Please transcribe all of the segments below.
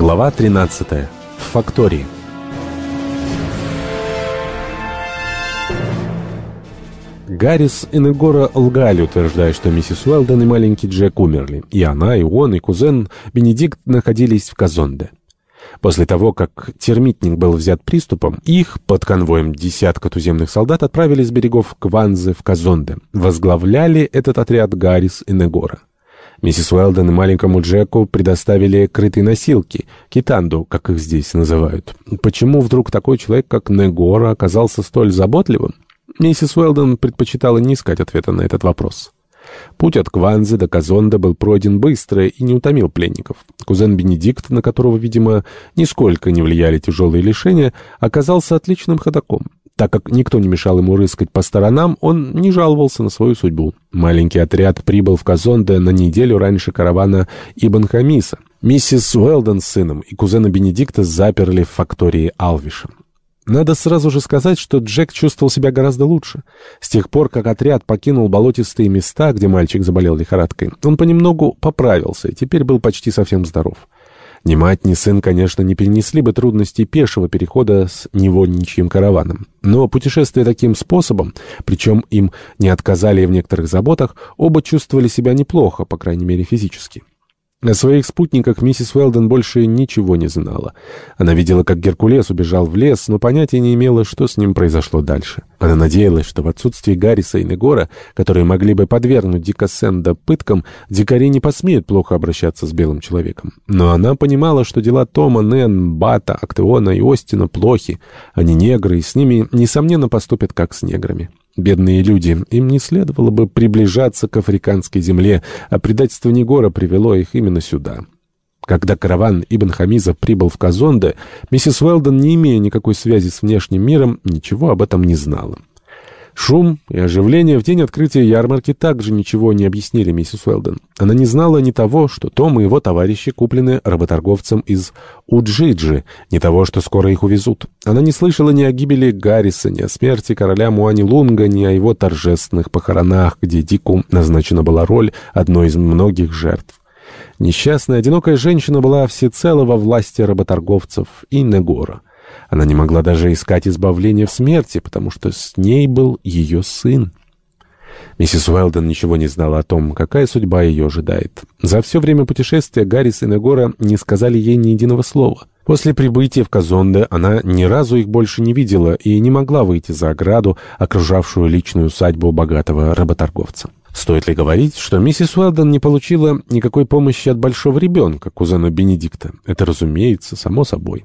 Глава 13. В фактории. Гаррис и Негора лгали, утверждая, что миссис Уэлден и маленький Джек умерли. И она, и он, и кузен Бенедикт находились в Казонде. После того, как термитник был взят приступом, их под конвоем десятка туземных солдат отправили с берегов Кванзы в Казонде. Возглавляли этот отряд Гаррис и Негора. Миссис Уэлден и маленькому Джеку предоставили крытые носилки, китанду, как их здесь называют. Почему вдруг такой человек, как Негора, оказался столь заботливым? Миссис Уэлден предпочитала не искать ответа на этот вопрос. Путь от Кванзы до Казонда был пройден быстро и не утомил пленников. Кузен Бенедикт, на которого, видимо, нисколько не влияли тяжелые лишения, оказался отличным ходоком. Так как никто не мешал ему рыскать по сторонам, он не жаловался на свою судьбу. Маленький отряд прибыл в Казонде на неделю раньше каравана Ибн Хамиса. Миссис Уэлден с сыном и кузена Бенедикта заперли в фактории Алвиша. Надо сразу же сказать, что Джек чувствовал себя гораздо лучше. С тех пор, как отряд покинул болотистые места, где мальчик заболел лихорадкой, он понемногу поправился и теперь был почти совсем здоров. Ни мать, ни сын, конечно, не перенесли бы трудностей пешего перехода с невольничьим караваном. Но путешествие таким способом, причем им не отказали в некоторых заботах, оба чувствовали себя неплохо, по крайней мере физически. О своих спутниках миссис Уэлден больше ничего не знала. Она видела, как Геркулес убежал в лес, но понятия не имела, что с ним произошло дальше. Она надеялась, что в отсутствии Гарриса и Негора, которые могли бы подвергнуть Дика Сэнда пыткам, дикари не посмеют плохо обращаться с белым человеком. Но она понимала, что дела Тома, Нэн, Бата, Актеона и Остина плохи. Они негры, и с ними, несомненно, поступят как с неграми. Бедные люди, им не следовало бы приближаться к африканской земле, а предательство Негора привело их именно сюда. Когда караван Ибн Хамиза прибыл в Казонде, миссис Уэлдон, не имея никакой связи с внешним миром, ничего об этом не знала. Шум и оживление в день открытия ярмарки также ничего не объяснили миссис Уэлден. Она не знала ни того, что Том и его товарищи куплены работорговцем из Уджиджи, ни того, что скоро их увезут. Она не слышала ни о гибели Гарриса, ни о смерти короля Муани Лунга, ни о его торжественных похоронах, где Дику назначена была роль одной из многих жертв. Несчастная, одинокая женщина была всецело во власти работорговцев и Негора. Она не могла даже искать избавления в смерти, потому что с ней был ее сын. Миссис Уэлден ничего не знала о том, какая судьба ее ожидает. За все время путешествия Гаррис и Негора не сказали ей ни единого слова. После прибытия в Казонде она ни разу их больше не видела и не могла выйти за ограду, окружавшую личную усадьбу богатого работорговца. Стоит ли говорить, что миссис Уэлден не получила никакой помощи от большого ребенка, кузена Бенедикта? Это, разумеется, само собой.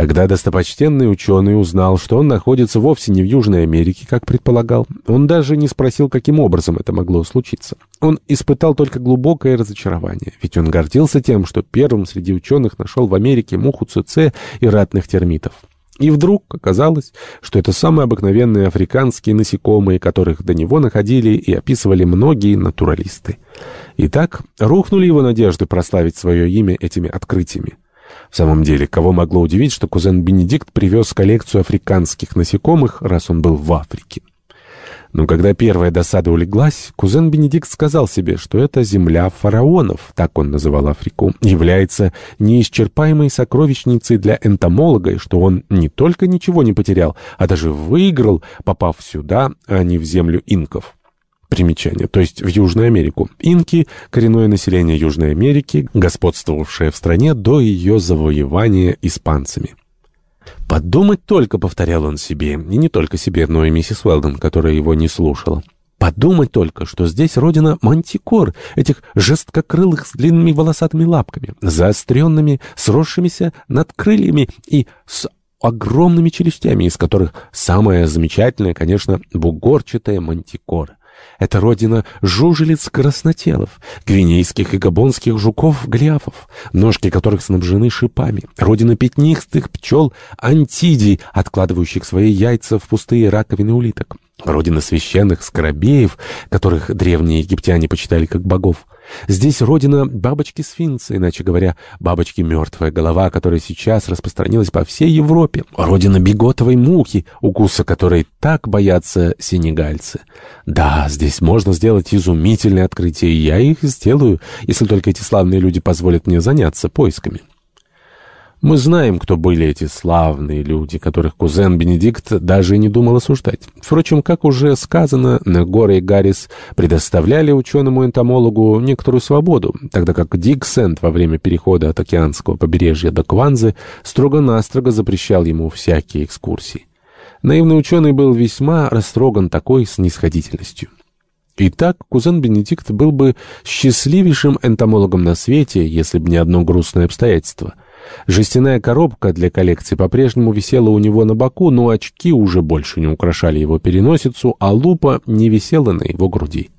Когда достопочтенный ученый узнал, что он находится вовсе не в Южной Америке, как предполагал, он даже не спросил, каким образом это могло случиться. Он испытал только глубокое разочарование, ведь он гордился тем, что первым среди ученых нашел в Америке муху ЦЦ и ратных термитов. И вдруг оказалось, что это самые обыкновенные африканские насекомые, которых до него находили и описывали многие натуралисты. Итак, рухнули его надежды прославить свое имя этими открытиями. В самом деле, кого могло удивить, что кузен Бенедикт привез коллекцию африканских насекомых, раз он был в Африке? Но когда первая досада улеглась, кузен Бенедикт сказал себе, что эта земля фараонов, так он называл Африку, является неисчерпаемой сокровищницей для энтомолога, и что он не только ничего не потерял, а даже выиграл, попав сюда, а не в землю инков. Примечание, то есть в Южную Америку. Инки – коренное население Южной Америки, господствовавшее в стране до ее завоевания испанцами. «Подумать только», — повторял он себе, и не только себе, но и миссис Уэлдон, которая его не слушала. «Подумать только, что здесь родина мантикор, этих жесткокрылых с длинными волосатыми лапками, заостренными, сросшимися над крыльями и с огромными челюстями, из которых самая замечательная, конечно, бугорчатая мантикора. Это родина жужелиц-краснотелов, гвинейских и габонских жуков-гляфов, ножки которых снабжены шипами, родина пятнистых пчел антидий, откладывающих свои яйца в пустые раковины улиток, родина священных скоробеев, которых древние египтяне почитали как богов, Здесь родина бабочки-сфинкса, иначе говоря, бабочки-мертвая голова, которая сейчас распространилась по всей Европе. Родина беготовой мухи, укуса которой так боятся сенегальцы. Да, здесь можно сделать изумительные открытия, и я их сделаю, если только эти славные люди позволят мне заняться поисками. Мы знаем, кто были эти славные люди, которых кузен Бенедикт даже не думал осуждать. Впрочем, как уже сказано, Негора и Гаррис предоставляли ученому-энтомологу некоторую свободу, тогда как Дик Сент во время перехода от океанского побережья до Кванзы строго-настрого запрещал ему всякие экскурсии. Наивный ученый был весьма растроган такой снисходительностью. Итак, кузен Бенедикт был бы счастливейшим энтомологом на свете, если бы не одно грустное обстоятельство — Жестяная коробка для коллекции по-прежнему висела у него на боку, но очки уже больше не украшали его переносицу, а лупа не висела на его груди.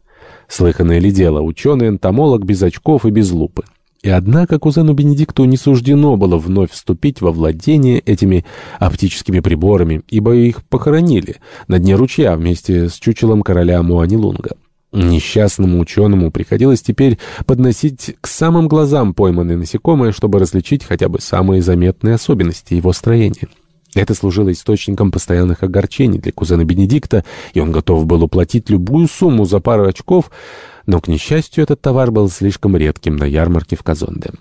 Слыханное ли дело, ученый-энтомолог без очков и без лупы. И однако кузену Бенедикту не суждено было вновь вступить во владение этими оптическими приборами, ибо их похоронили на дне ручья вместе с чучелом короля Муанилунга. Несчастному ученому приходилось теперь подносить к самым глазам пойманные насекомые, чтобы различить хотя бы самые заметные особенности его строения. Это служило источником постоянных огорчений для кузена Бенедикта, и он готов был уплатить любую сумму за пару очков, но, к несчастью, этот товар был слишком редким на ярмарке в Казонде.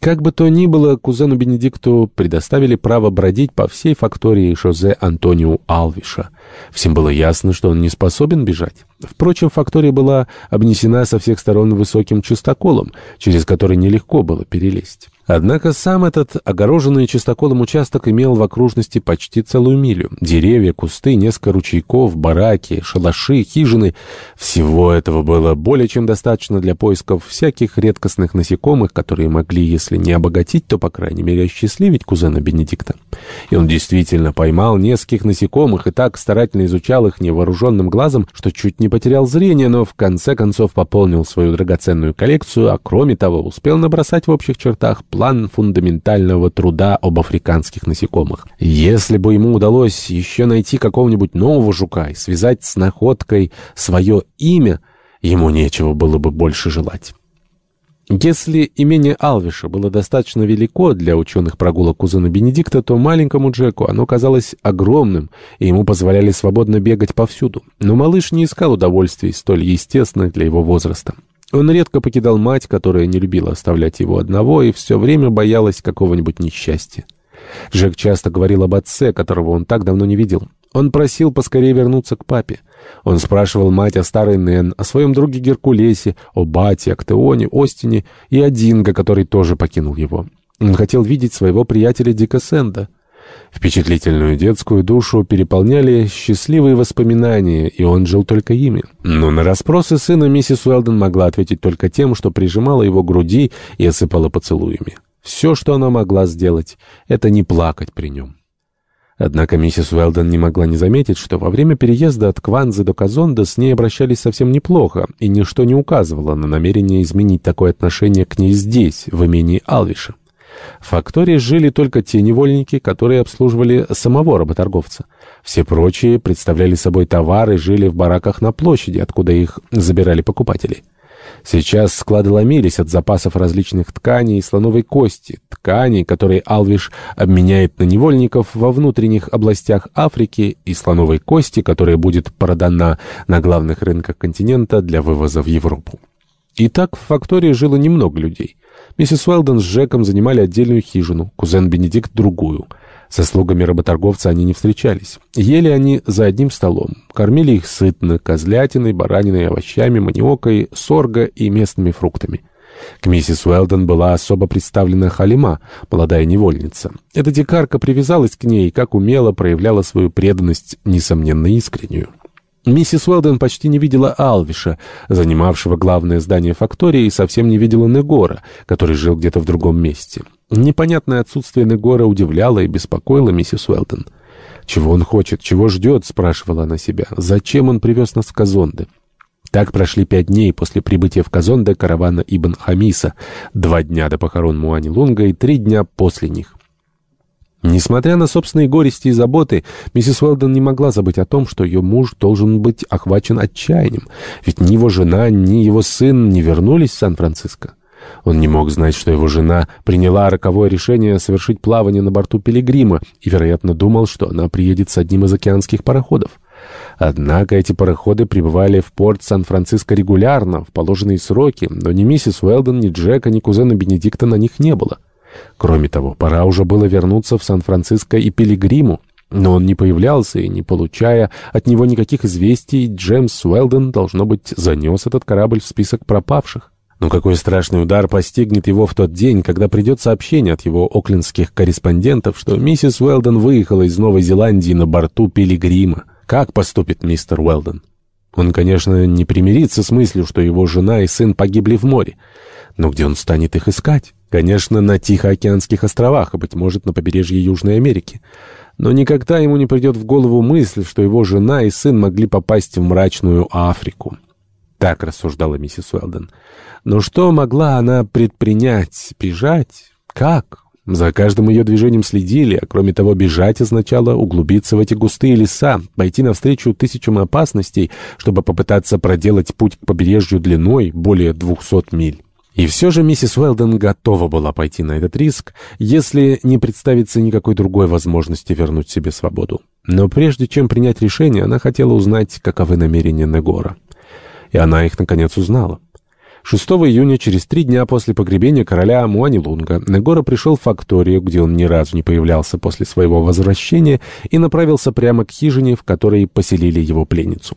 Как бы то ни было, кузену Бенедикту предоставили право бродить по всей фактории Жозе Антонио Алвиша. Всем было ясно, что он не способен бежать. Впрочем, фактория была обнесена со всех сторон высоким чистоколом, через который нелегко было перелезть. Однако сам этот огороженный чистоколом участок имел в окружности почти целую милю. Деревья, кусты, несколько ручейков, бараки, шалаши, хижины. Всего этого было более чем достаточно для поисков всяких редкостных насекомых, которые могли, если не обогатить, то, по крайней мере, осчастливить кузена Бенедикта. И он действительно поймал нескольких насекомых и так старательно изучал их невооруженным глазом, что чуть не потерял зрение, но в конце концов пополнил свою драгоценную коллекцию, а кроме того успел набросать в общих чертах план фундаментального труда об африканских насекомых. Если бы ему удалось еще найти какого-нибудь нового жука и связать с находкой свое имя, ему нечего было бы больше желать. Если имение Алвиша было достаточно велико для ученых прогулок кузена Бенедикта, то маленькому Джеку оно казалось огромным, и ему позволяли свободно бегать повсюду. Но малыш не искал удовольствий, столь естественных для его возраста. Он редко покидал мать, которая не любила оставлять его одного и все время боялась какого-нибудь несчастья. Джек часто говорил об отце, которого он так давно не видел. Он просил поскорее вернуться к папе. Он спрашивал мать о старой Нэн, о своем друге Геркулесе, о бате, Актеоне, Остине и о Динго, который тоже покинул его. Он хотел видеть своего приятеля Дика Сэнда. Впечатлительную детскую душу переполняли счастливые воспоминания, и он жил только ими. Но на расспросы сына миссис Уэлден могла ответить только тем, что прижимала его к груди и осыпала поцелуями. Все, что она могла сделать, это не плакать при нем. Однако миссис Уэлден не могла не заметить, что во время переезда от Кванзы до Казонда с ней обращались совсем неплохо, и ничто не указывало на намерение изменить такое отношение к ней здесь, в имении Алвиша. В фактории жили только те невольники, которые обслуживали самого работорговца. Все прочие представляли собой товары жили в бараках на площади, откуда их забирали покупатели. Сейчас склады ломились от запасов различных тканей и слоновой кости, тканей, которые Алвиш обменяет на невольников во внутренних областях Африки, и слоновой кости, которая будет продана на главных рынках континента для вывоза в Европу. Итак, в фактории жило немного людей. Миссис Уэлдон с Джеком занимали отдельную хижину, кузен Бенедикт — другую. Со слугами работорговца они не встречались. Ели они за одним столом. Кормили их сытно, козлятиной, бараниной, овощами, маниокой, сорго и местными фруктами. К миссис Уэлдон была особо представлена Халима, молодая невольница. Эта дикарка привязалась к ней и, как умело, проявляла свою преданность, несомненно, искреннюю. Миссис Уэлден почти не видела Алвиша, занимавшего главное здание фактории, и совсем не видела Негора, который жил где-то в другом месте. Непонятное отсутствие Негора удивляло и беспокоило миссис Уэлден. «Чего он хочет? Чего ждет?» — спрашивала она себя. «Зачем он привез нас в Казонде?» Так прошли пять дней после прибытия в Казонде каравана Ибн Хамиса, два дня до похорон Муани Лунга и три дня после них. Несмотря на собственные горести и заботы, миссис Уэлдон не могла забыть о том, что ее муж должен быть охвачен отчаянием, ведь ни его жена, ни его сын не вернулись в Сан-Франциско. Он не мог знать, что его жена приняла роковое решение совершить плавание на борту Пилигрима и, вероятно, думал, что она приедет с одним из океанских пароходов. Однако эти пароходы прибывали в порт Сан-Франциско регулярно, в положенные сроки, но ни миссис Уэлдон, ни Джека, ни кузена Бенедикта на них не было. Кроме того, пора уже было вернуться в Сан-Франциско и Пилигриму. Но он не появлялся, и, не получая от него никаких известий, Джеймс Уэлден, должно быть, занес этот корабль в список пропавших. Но какой страшный удар постигнет его в тот день, когда придет сообщение от его оклендских корреспондентов, что миссис Уэлден выехала из Новой Зеландии на борту Пилигрима. Как поступит мистер Уэлден? Он, конечно, не примирится с мыслью, что его жена и сын погибли в море. Но где он станет их искать? Конечно, на Тихоокеанских островах, а, быть может, на побережье Южной Америки. Но никогда ему не придет в голову мысль, что его жена и сын могли попасть в мрачную Африку. Так рассуждала миссис Уэлден. Но что могла она предпринять? Бежать? Как? За каждым ее движением следили, а кроме того, бежать означало углубиться в эти густые леса, пойти навстречу тысячам опасностей, чтобы попытаться проделать путь к побережью длиной более двухсот миль. И все же миссис Уэлден готова была пойти на этот риск, если не представится никакой другой возможности вернуть себе свободу. Но прежде чем принять решение, она хотела узнать, каковы намерения Негора. И она их, наконец, узнала. 6 июня, через три дня после погребения короля Муанилунга, Негора пришел в факторию, где он ни разу не появлялся после своего возвращения, и направился прямо к хижине, в которой поселили его пленницу.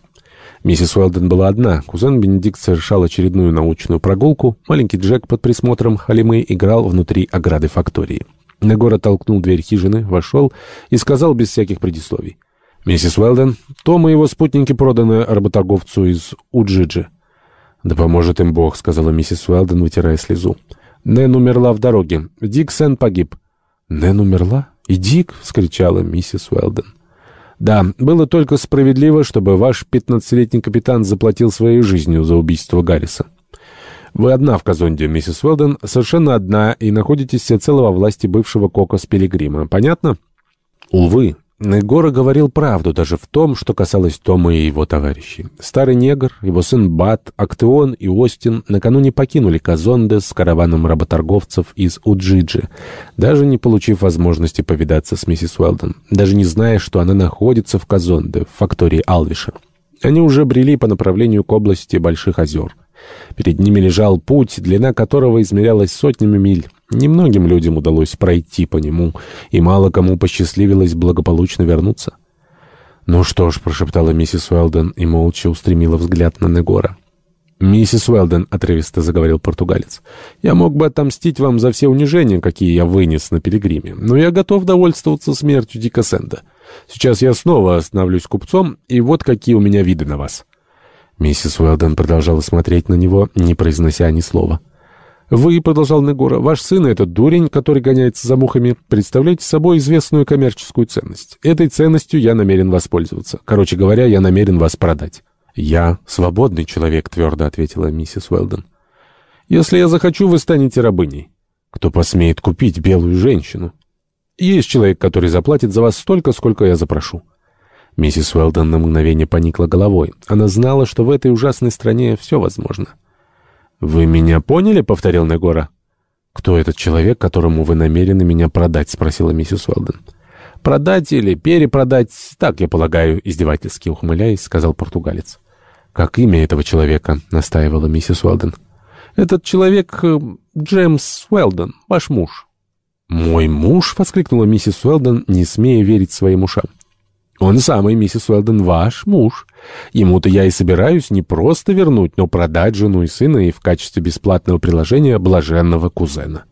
Миссис Уэлден была одна. Кузен Бенедикт совершал очередную научную прогулку. Маленький Джек под присмотром Халимы играл внутри ограды фактории. Негора толкнул дверь хижины, вошел и сказал без всяких предисловий. «Миссис Уэлден, Том и его спутники проданы работорговцу из Уджиджи». «Да поможет им Бог», — сказала миссис Уэлден, вытирая слезу. «Нэн умерла в дороге. Дик Сен погиб». «Нэн умерла? И Дик?» — вскричала миссис Уэлден. Да, было только справедливо, чтобы ваш пятнадцатилетний капитан заплатил своей жизнью за убийство Гарриса. Вы одна в Казонде, миссис Уэлден, совершенно одна, и находитесь всецело во власти бывшего Кока с. Понятно? Увы, Негора говорил правду даже в том, что касалось Тома и его товарищей. Старый негр, его сын Бат, Актеон и Остин накануне покинули Казонде с караваном работорговцев из Уджиджи, даже не получив возможности повидаться с миссис Уэлдон, даже не зная, что она находится в Казонде, в фактории Алвиша. Они уже брели по направлению к области Больших озер. Перед ними лежал путь, длина которого измерялась сотнями миль. Немногим людям удалось пройти по нему, и мало кому посчастливилось благополучно вернуться. «Ну что ж», — прошептала миссис Уэлден и молча устремила взгляд на Негора. «Миссис Уэлден», — отрывисто заговорил португалец, — «я мог бы отомстить вам за все унижения, какие я вынес на пилигриме, но я готов довольствоваться смертью Дика Сэнда. Сейчас я снова становлюсь купцом, и вот какие у меня виды на вас». Миссис Уэлден продолжала смотреть на него, не произнося ни слова. «Вы, — продолжал Негора, — ваш сын, этот дурень, который гоняется за мухами, представляете собой известную коммерческую ценность. Этой ценностью я намерен воспользоваться. Короче говоря, я намерен вас продать». «Я свободный человек», — твердо ответила миссис Уэлден. «Если я захочу, вы станете рабыней. Кто посмеет купить белую женщину? Есть человек, который заплатит за вас столько, сколько я запрошу». Миссис Уэлдон на мгновение поникла головой. Она знала, что в этой ужасной стране все возможно. «Вы меня поняли?» — повторил Негора. «Кто этот человек, которому вы намерены меня продать?» — спросила миссис Уэлдон. «Продать или перепродать, так, я полагаю, издевательски ухмыляясь, — сказал португалец. «Как имя этого человека?» — настаивала миссис Уэлдон. «Этот человек э, Джеймс Уэлдон, ваш муж». «Мой муж?» — воскликнула миссис Уэлдон, не смея верить своим ушам. Он самый, миссис Уэлден, ваш муж. Ему-то я и собираюсь не просто вернуть, но продать жену и сына и в качестве бесплатного приложения блаженного кузена.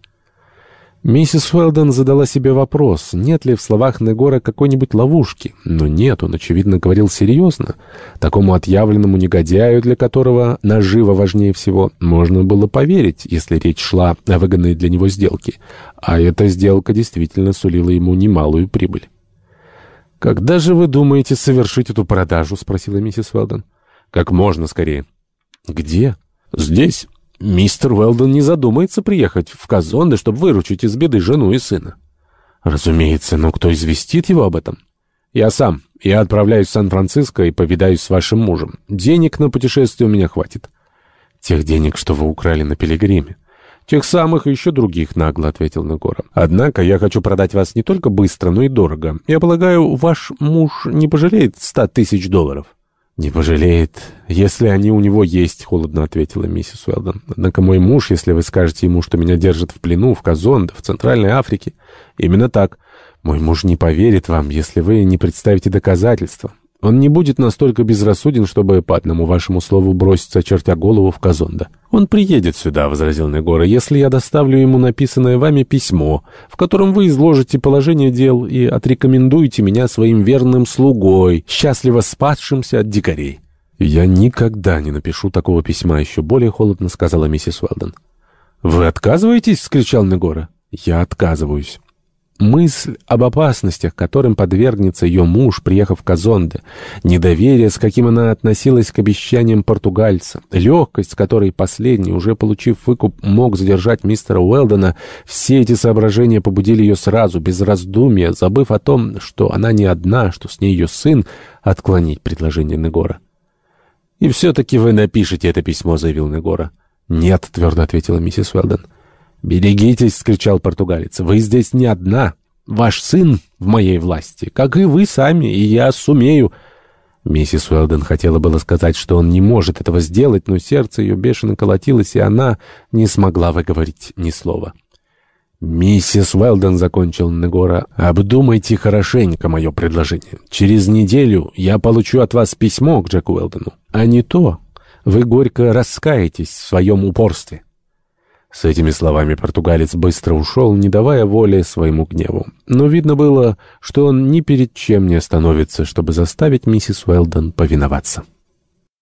Миссис Уэлден задала себе вопрос, нет ли в словах Негора какой-нибудь ловушки. Но нет, он, очевидно, говорил серьезно. Такому отъявленному негодяю, для которого наживо важнее всего, можно было поверить, если речь шла о выгодной для него сделке. А эта сделка действительно сулила ему немалую прибыль. «Когда же вы думаете совершить эту продажу?» — спросила миссис Уэлдон. «Как можно скорее». «Где?» «Здесь. Мистер Уэлдон не задумается приехать в Казонде, чтобы выручить из беды жену и сына». «Разумеется, но кто известит его об этом?» «Я сам. Я отправляюсь в Сан-Франциско и повидаюсь с вашим мужем. Денег на путешествие у меня хватит». «Тех денег, что вы украли на Пилигриме». «Тех самых и еще других», — нагло ответил Негора. «Однако я хочу продать вас не только быстро, но и дорого. Я полагаю, ваш муж не пожалеет ста тысяч долларов». «Не пожалеет, если они у него есть», — холодно ответила миссис Уэлдон. «Однако мой муж, если вы скажете ему, что меня держат в плену в Казонде, в Центральной Африке...» «Именно так. Мой муж не поверит вам, если вы не представите доказательства. Он не будет настолько безрассуден, чтобы по одному вашему слову броситься, чертя голову в Казонда. «Он приедет сюда», — возразил Негора, — «если я доставлю ему написанное вами письмо, в котором вы изложите положение дел и отрекомендуете меня своим верным слугой, счастливо спасшимся от дикарей». «Я никогда не напишу такого письма», — еще более холодно сказала миссис Уэлдон. «Вы отказываетесь?» — скричал Негора. «Я отказываюсь». Мысль об опасностях, которым подвергнется ее муж, приехав в Казонде, недоверие, с каким она относилась к обещаниям португальца, легкость, с которой последний, уже получив выкуп, мог задержать мистера Уэлдона, все эти соображения побудили ее сразу, без раздумья, забыв о том, что она не одна, что с ней ее сын, отклонить предложение Негора. «И все-таки вы напишете это письмо», — заявил Негора. «Нет», — твердо ответила миссис Уэлдон. «Берегитесь!» — скричал португалец. «Вы здесь не одна. Ваш сын в моей власти, как и вы сами, и я сумею...» Миссис Уэлден хотела было сказать, что он не может этого сделать, но сердце ее бешено колотилось, и она не смогла выговорить ни слова. «Миссис Уэлден», — закончил Негора, — «обдумайте хорошенько мое предложение. Через неделю я получу от вас письмо к Джеку Уэлдену. А не то, вы горько раскаетесь в своем упорстве». С этими словами португалец быстро ушел, не давая воли своему гневу. Но видно было, что он ни перед чем не остановится, чтобы заставить миссис Уэлдон повиноваться.